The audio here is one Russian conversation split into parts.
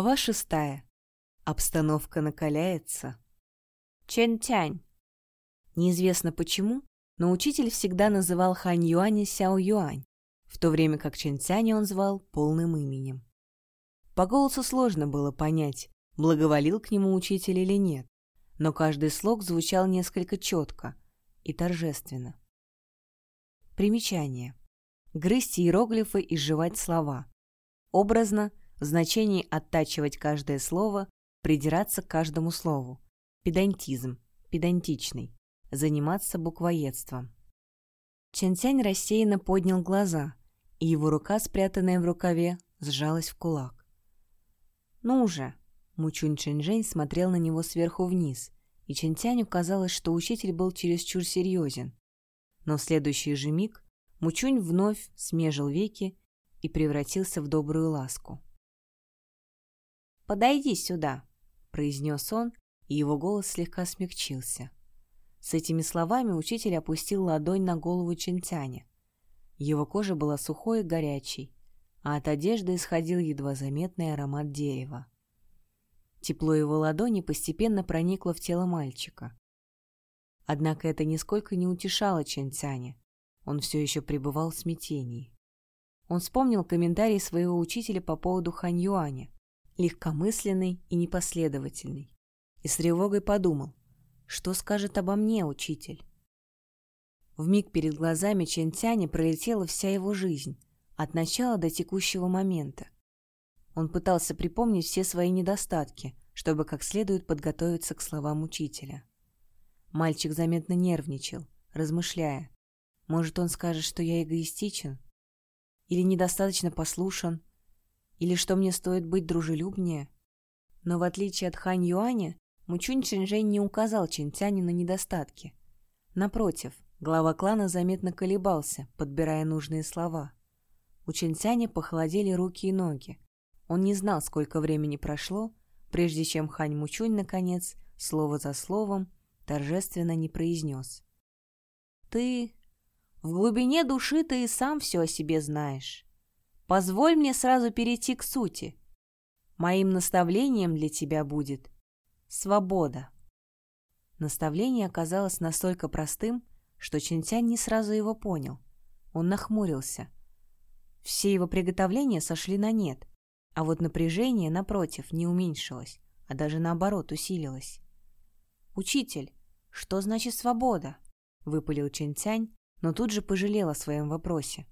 Глава шестая. Обстановка накаляется. Чен-тянь. Неизвестно почему, но учитель всегда называл Хань Юаня Сяо Юань, в то время как Чен Тяня он звал полным именем. По голосу сложно было понять, благоволил к нему учитель или нет, но каждый слог звучал несколько четко и торжественно. Примечание. Грызть иероглифы и жевать слова. Образно – в значении оттачивать каждое слово, придираться к каждому слову. Педантизм, педантичный. Заниматься буквоедством. Чэнь-Тянь рассеянно поднял глаза, и его рука, спрятанная в рукаве, сжалась в кулак. «Ну уже!» Мучунь Чэнь-Жэнь смотрел на него сверху вниз, и Чэнь-Тяню казалось, что учитель был чересчур серьезен. Но в следующий же миг Мучунь вновь смежил веки и превратился в добрую ласку. «Подойди сюда», — произнес он, и его голос слегка смягчился. С этими словами учитель опустил ладонь на голову Чентяня. Его кожа была сухой и горячей, а от одежды исходил едва заметный аромат дерева. Тепло его ладони постепенно проникло в тело мальчика. Однако это нисколько не утешало Чентяня. Он все еще пребывал в смятении. Он вспомнил комментарий своего учителя по поводу Хань Юаня легкомысленный и непоследовательный. И с тревогой подумал, что скажет обо мне учитель. В миг перед глазами Чентяни пролетела вся его жизнь, от начала до текущего момента. Он пытался припомнить все свои недостатки, чтобы как следует подготовиться к словам учителя. Мальчик заметно нервничал, размышляя. Может, он скажет, что я эгоистичен? Или недостаточно послушен? Или что мне стоит быть дружелюбнее? Но в отличие от Хань Юаня, Мучунь Чэньжэнь не указал Чинтяне на недостатки. Напротив, глава клана заметно колебался, подбирая нужные слова. У Чинтяня похолодели руки и ноги. Он не знал, сколько времени прошло, прежде чем Хань Мучунь, наконец, слово за словом, торжественно не произнес. «Ты... В глубине души ты и сам все о себе знаешь. Позволь мне сразу перейти к сути. Моим наставлением для тебя будет свобода. Наставление оказалось настолько простым, что Чинтянь не сразу его понял. Он нахмурился. Все его приготовления сошли на нет, а вот напряжение, напротив, не уменьшилось, а даже наоборот усилилось. «Учитель, что значит свобода?» — выпалил Чинтянь, но тут же пожалел о своем вопросе.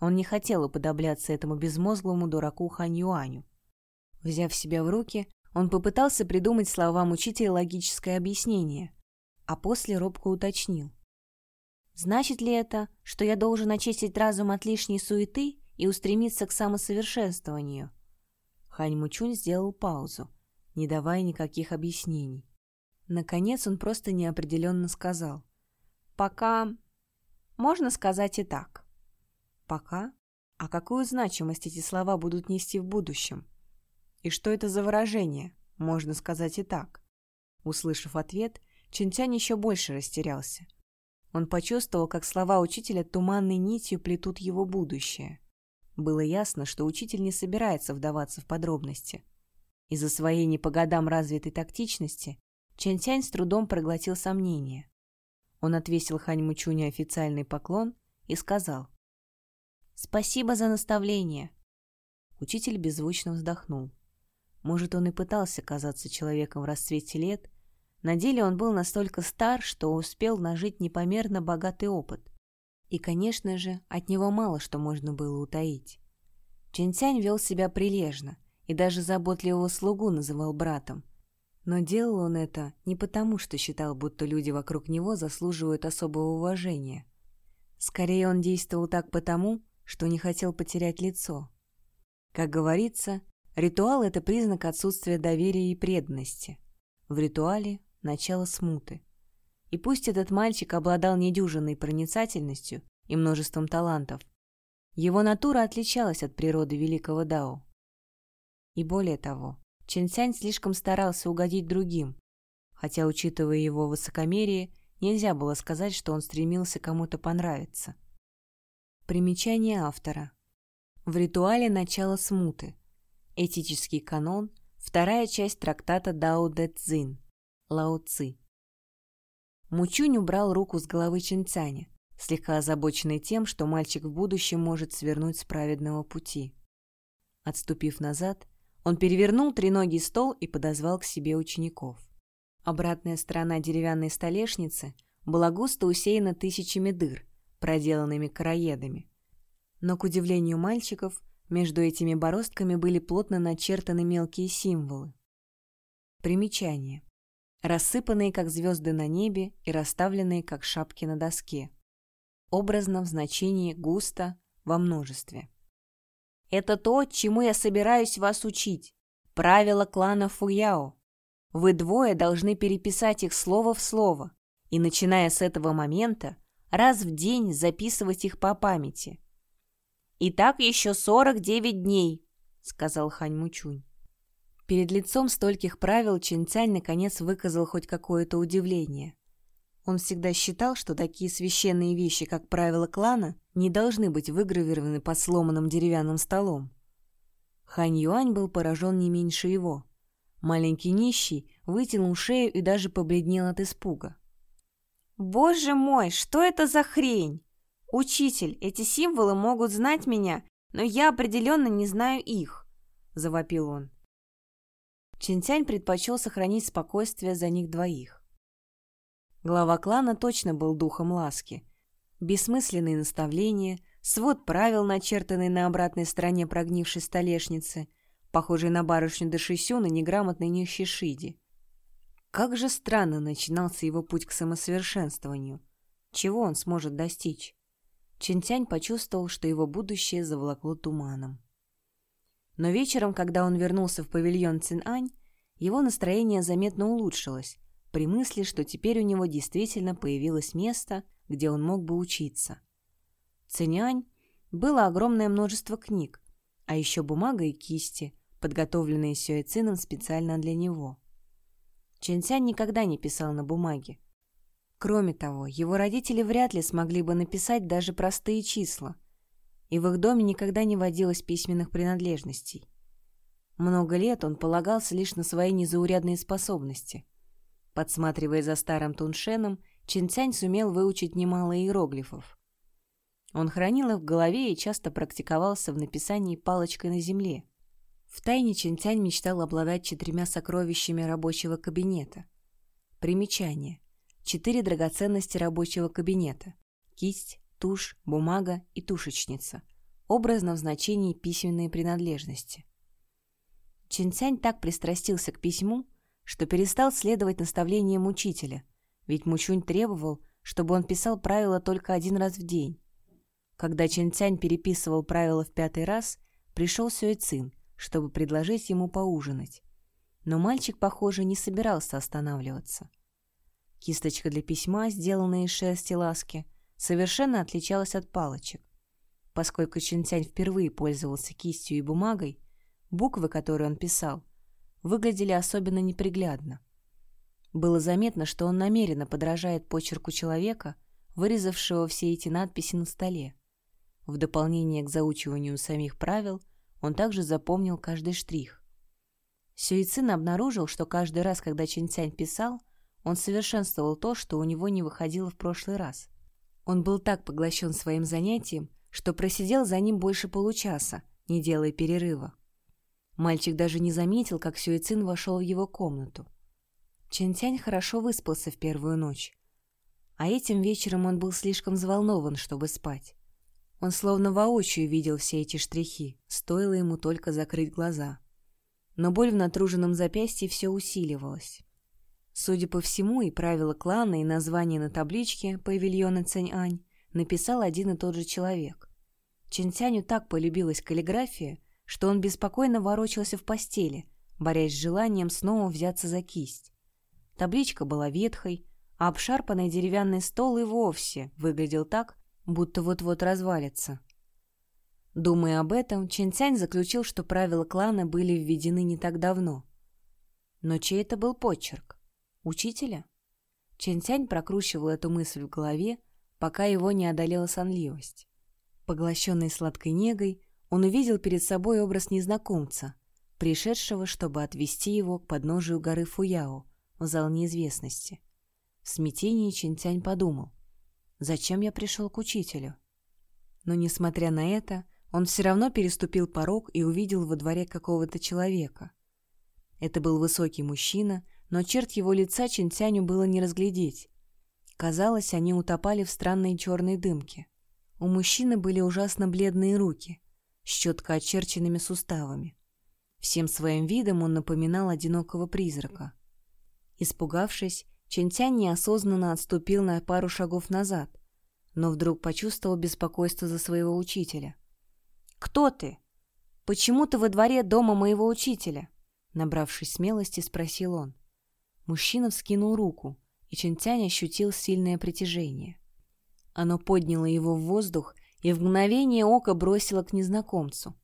Он не хотел уподобляться этому безмозглому дураку Хань Юаню. Взяв себя в руки, он попытался придумать словам учителя логическое объяснение, а после робко уточнил. «Значит ли это, что я должен очистить разум от лишней суеты и устремиться к самосовершенствованию?» Хань Мучунь сделал паузу, не давая никаких объяснений. Наконец он просто неопределенно сказал. «Пока... можно сказать и так». Пока? А какую значимость эти слова будут нести в будущем? И что это за выражение? Можно сказать и так. Услышав ответ, Чинтянь еще больше растерялся. Он почувствовал, как слова учителя туманной нитью плетут его будущее. Было ясно, что учитель не собирается вдаваться в подробности. Из-за своей не по годам развитой тактичности Чэнь с трудом проглотил сомнения. Он отвесил Хань Мучуне официальный поклон и сказал Спасибо за наставление. Учитель беззвучно вздохнул. Может, он и пытался казаться человеком в расцвете лет, на деле он был настолько стар, что успел нажить непомерно богатый опыт. И, конечно же, от него мало что можно было утаить. Чэньцянь вел себя прилежно и даже заботливого слугу называл братом. Но делал он это не потому, что считал, будто люди вокруг него заслуживают особого уважения. Скорее, он действовал так потому, что не хотел потерять лицо. Как говорится, ритуал — это признак отсутствия доверия и преданности. В ритуале — начало смуты. И пусть этот мальчик обладал недюжинной проницательностью и множеством талантов, его натура отличалась от природы великого Дао. И более того, Чэньсянь слишком старался угодить другим, хотя, учитывая его высокомерие, нельзя было сказать, что он стремился кому-то понравиться. Примечание автора. В ритуале начало смуты. Этический канон, вторая часть трактата Дао Дэ Цзин, Лао Ци. Мучунь убрал руку с головы Чинцаня, слегка озабоченный тем, что мальчик в будущем может свернуть с праведного пути. Отступив назад, он перевернул треногий стол и подозвал к себе учеников. Обратная сторона деревянной столешницы была густо усеяна тысячами дыр, проделанными короедами. Но, к удивлению мальчиков, между этими бороздками были плотно начертаны мелкие символы. Примечание рассыпанные, как звезды на небе, и расставленные, как шапки на доске. Образно в значении густо во множестве. Это то, чему я собираюсь вас учить. Правила клана Фуяо. Вы двое должны переписать их слово в слово, и, начиная с этого момента, раз в день записывать их по памяти. «И так еще сорок девять дней», — сказал Хань Мучунь. Перед лицом стольких правил Чинцянь наконец выказал хоть какое-то удивление. Он всегда считал, что такие священные вещи, как правила клана, не должны быть выгравированы под сломанным деревянным столом. Хань Юань был поражен не меньше его. Маленький нищий вытянул шею и даже побледнел от испуга. «Боже мой, что это за хрень? Учитель, эти символы могут знать меня, но я определенно не знаю их», — завопил он. Чинтянь предпочел сохранить спокойствие за них двоих. Глава клана точно был духом ласки. Бессмысленные наставления, свод правил, начертанный на обратной стороне прогнившей столешницы, похожий на барышню Дашисю на неграмотной нищей Шиди. Как же странно начинался его путь к самосовершенствованию. Чего он сможет достичь? Чинтянь почувствовал, что его будущее заволокло туманом. Но вечером, когда он вернулся в павильон Цинань, его настроение заметно улучшилось при мысли, что теперь у него действительно появилось место, где он мог бы учиться. Цинянь было огромное множество книг, а еще бумага и кисти, подготовленные Сюэцином специально для него. Чэньцянь никогда не писал на бумаге. Кроме того, его родители вряд ли смогли бы написать даже простые числа – и в их доме никогда не водилось письменных принадлежностей. Много лет он полагался лишь на свои незаурядные способности. Подсматривая за старым Туншеном, Чинцянь сумел выучить немало иероглифов. Он хранил их в голове и часто практиковался в написании палочкой на земле. Втайне Чинцянь мечтал обладать четырьмя сокровищами рабочего кабинета. Примечание. Четыре драгоценности рабочего кабинета. Кисть, тушь, бумага и тушечница, образно в значении письменные принадлежности. Чинцянь так пристрастился к письму, что перестал следовать наставлениям учителя, ведь Мучунь требовал, чтобы он писал правила только один раз в день. Когда Чинцянь переписывал правила в пятый раз, пришел Сюэцин, чтобы предложить ему поужинать. Но мальчик, похоже, не собирался останавливаться. Кисточка для письма, сделанная из шерсти ласки, совершенно отличалась от палочек. Поскольку Чинтянь впервые пользовался кистью и бумагой, буквы, которые он писал, выглядели особенно неприглядно. Было заметно, что он намеренно подражает почерку человека, вырезавшего все эти надписи на столе. В дополнение к заучиванию самих правил, он также запомнил каждый штрих. Сюицин обнаружил, что каждый раз, когда Чинтянь писал, он совершенствовал то, что у него не выходило в прошлый раз. Он был так поглощен своим занятием, что просидел за ним больше получаса, не делая перерыва. Мальчик даже не заметил, как Сюэцин вошел в его комнату. Чэнтянь хорошо выспался в первую ночь. А этим вечером он был слишком взволнован, чтобы спать. Он словно воочию видел все эти штрихи, стоило ему только закрыть глаза. Но боль в натруженном запястье все усиливалась. Судя по всему, и правила клана, и название на табличке павильона Цэнь-Ань написал один и тот же человек. Чинтяню так полюбилась каллиграфия, что он беспокойно ворочался в постели, борясь с желанием снова взяться за кисть. Табличка была ветхой, а обшарпанный деревянный стол и вовсе выглядел так, будто вот-вот развалится. Думая об этом, Чинцянь заключил, что правила клана были введены не так давно. Но чей это был почерк? Учителя? Чэнь прокручивал эту мысль в голове, пока его не одолела сонливость. Поглощенный сладкой негой, он увидел перед собой образ незнакомца, пришедшего, чтобы отвести его к подножию горы Фуяо, в зал неизвестности. В смятении Чинтянь подумал, зачем я пришел к учителю? Но, несмотря на это, он все равно переступил порог и увидел во дворе какого-то человека. Это был высокий мужчина, но черт его лица Чинтяню было не разглядеть. Казалось, они утопали в странной черной дымке. У мужчины были ужасно бледные руки, с четко очерченными суставами. Всем своим видом он напоминал одинокого призрака. Испугавшись, Чентянь неосознанно отступил на пару шагов назад, но вдруг почувствовал беспокойство за своего учителя. «Кто ты? Почему ты во дворе дома моего учителя?» Набравшись смелости, спросил он. Мужчина вскинул руку, и Чентянь ощутил сильное притяжение. Оно подняло его в воздух и в мгновение ока бросило к незнакомцу.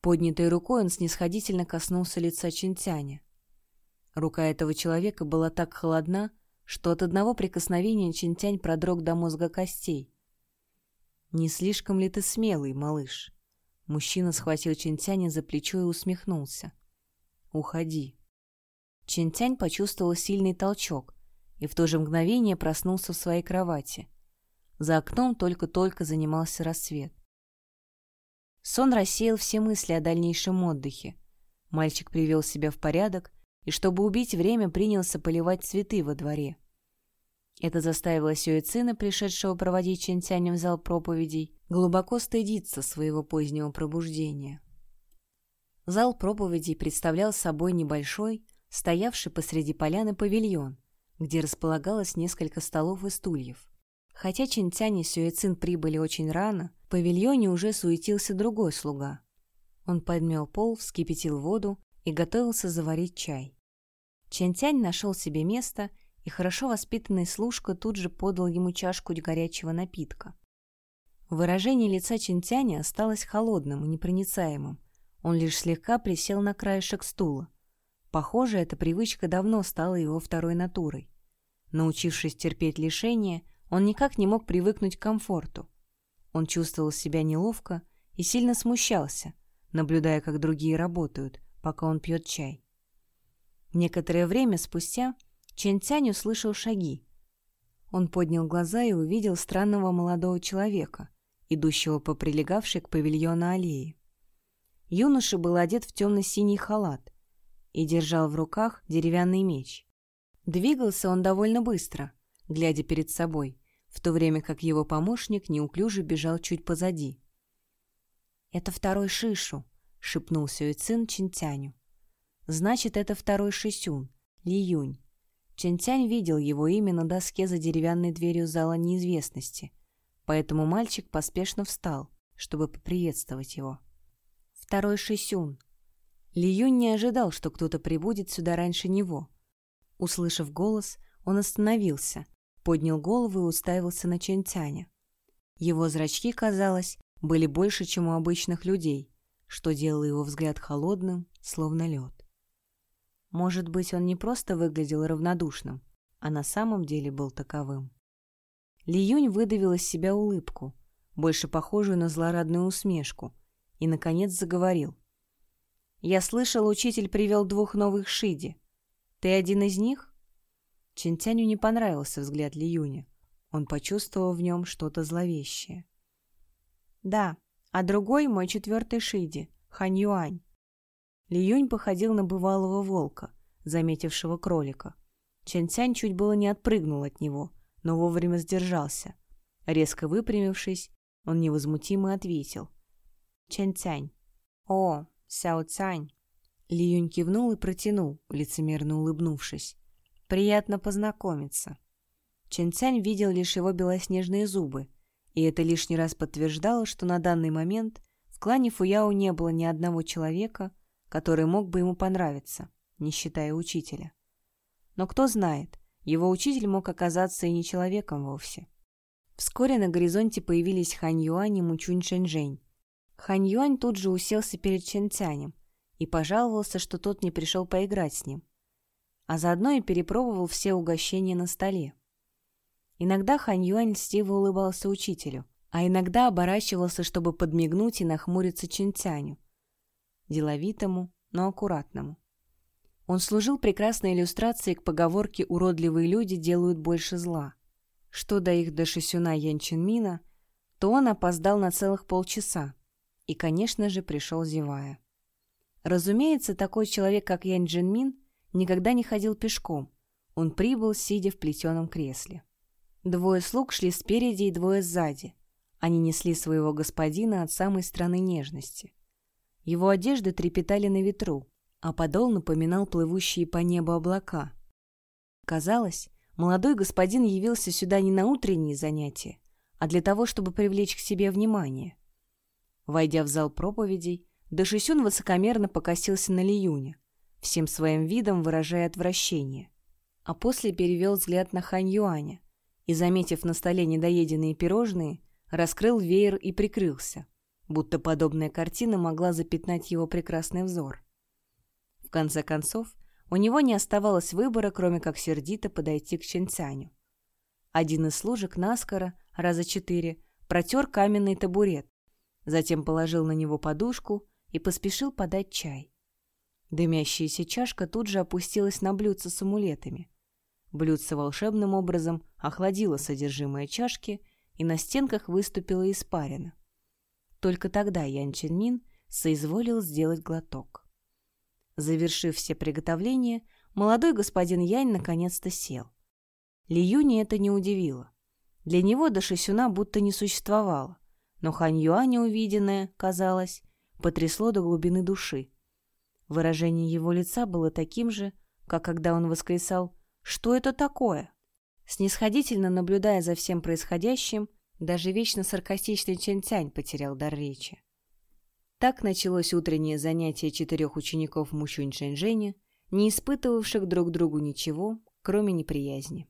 Поднятой рукой он снисходительно коснулся лица Чинтяня. Рука этого человека была так холодна, что от одного прикосновения Чинтянь продрог до мозга костей. «Не слишком ли ты смелый, малыш?» Мужчина схватил Чинтяня за плечо и усмехнулся. «Уходи». Чинтянь почувствовал сильный толчок и в то же мгновение проснулся в своей кровати. За окном только-только занимался рассвет. Сон рассеял все мысли о дальнейшем отдыхе. Мальчик привел себя в порядок и, чтобы убить время, принялся поливать цветы во дворе. Это заставило Сюэцина, пришедшего проводить Чентяня в зал проповедей, глубоко стыдиться своего позднего пробуждения. Зал проповедей представлял собой небольшой, стоявший посреди поляны павильон, где располагалось несколько столов и стульев. Хотя Чинтянь и Сюэцин прибыли очень рано, в павильоне уже суетился другой слуга. Он подмел пол, вскипятил воду и готовился заварить чай. Чентянь нашел себе место, и хорошо воспитанный служка тут же подал ему чашку горячего напитка. Выражение лица Чентяня осталось холодным и непроницаемым. Он лишь слегка присел на краешек стула. Похоже, эта привычка давно стала его второй натурой. Научившись терпеть лишения, он никак не мог привыкнуть к комфорту. Он чувствовал себя неловко и сильно смущался, наблюдая, как другие работают, пока он пьет чай. Некоторое время спустя Чен Цянь услышал шаги. Он поднял глаза и увидел странного молодого человека, идущего по прилегавшей к павильону аллее. Юноша был одет в темно-синий халат и держал в руках деревянный меч. Двигался он довольно быстро, глядя перед собой, в то время как его помощник неуклюже бежал чуть позади. «Это второй Шишу», — шепнул Сюэцин Чинтяню. «Значит, это второй Шисюн, Ли Юнь». Чинтянь видел его имя на доске за деревянной дверью зала неизвестности, поэтому мальчик поспешно встал, чтобы поприветствовать его. «Второй Шисюн». Ли Юнь не ожидал, что кто-то прибудет сюда раньше него. Услышав голос, он остановился, поднял голову и уставился на Чентяня. Его зрачки, казалось, были больше, чем у обычных людей, что делало его взгляд холодным, словно лед. Может быть, он не просто выглядел равнодушным, а на самом деле был таковым. Ли Юнь выдавил из себя улыбку, больше похожую на злорадную усмешку, и, наконец, заговорил. «Я слышал, учитель привел двух новых Шиди. Ты один из них?» Чинтяню не понравился взгляд Ли Юня. Он почувствовал в нем что-то зловещее. «Да, а другой мой четвертый Шиди, Хань Юань». Походил на бывалого волка, заметившего кролика. Чэнь чуть было не отпрыгнул от него, но вовремя сдержался. Резко выпрямившись, он невозмутимо ответил. «Чэнь «О, Сяо Цянь!» Ли кивнул и протянул, лицемерно улыбнувшись. Приятно познакомиться. Чэнь видел лишь его белоснежные зубы, и это лишний раз подтверждало, что на данный момент в клане Фуяо не было ни одного человека, который мог бы ему понравиться, не считая учителя. Но кто знает, его учитель мог оказаться и не человеком вовсе. Вскоре на горизонте появились Хань Юань и Мучунь Шэньчжэнь. Хань Юань тут же уселся перед Чэнь Цянем и пожаловался, что тот не пришел поиграть с ним а заодно и перепробовал все угощения на столе. Иногда Хань Юань льстиво улыбался учителю, а иногда оборачивался, чтобы подмигнуть и нахмуриться Чинтяню, деловитому, но аккуратному. Он служил прекрасной иллюстрацией к поговорке «уродливые люди делают больше зла». Что до их до Шисюна Янчинмина, то он опоздал на целых полчаса и, конечно же, пришел зевая. Разумеется, такой человек, как Янь Джинмин, никогда не ходил пешком. Он прибыл, сидя в плетеном кресле. Двое слуг шли спереди и двое сзади. Они несли своего господина от самой страны нежности. Его одежды трепетали на ветру, а подол напоминал плывущие по небу облака. Казалось, молодой господин явился сюда не на утренние занятия, а для того, чтобы привлечь к себе внимание. Войдя в зал проповедей, Дашисюн высокомерно покосился на Лиюня, всем своим видом выражая отвращение, а после перевел взгляд на Хань Юаня и, заметив на столе недоеденные пирожные, раскрыл веер и прикрылся, будто подобная картина могла запятнать его прекрасный взор. В конце концов, у него не оставалось выбора, кроме как сердито подойти к Ченцяню. Один из служек наскоро, раза четыре, протер каменный табурет, затем положил на него подушку и поспешил подать чай. Дымящаяся чашка тут же опустилась на блюдце с амулетами. Блюдце волшебным образом охладило содержимое чашки, и на стенках выступила испарина. Только тогда Ян Чинмин соизволил сделать глоток. Завершив все приготовления, молодой господин Янь наконец-то сел. Ли Юни это не удивило. Для него до Шисюна будто не существовало, но Хань Юаня увиденное, казалось, потрясло до глубины души. Выражение его лица было таким же, как когда он восклицал «Что это такое?». Снисходительно наблюдая за всем происходящим, даже вечно саркастичный Чен Цянь потерял дар речи. Так началось утреннее занятие четырех учеников Мущунь Шэньчжэня, не испытывавших друг другу ничего, кроме неприязни.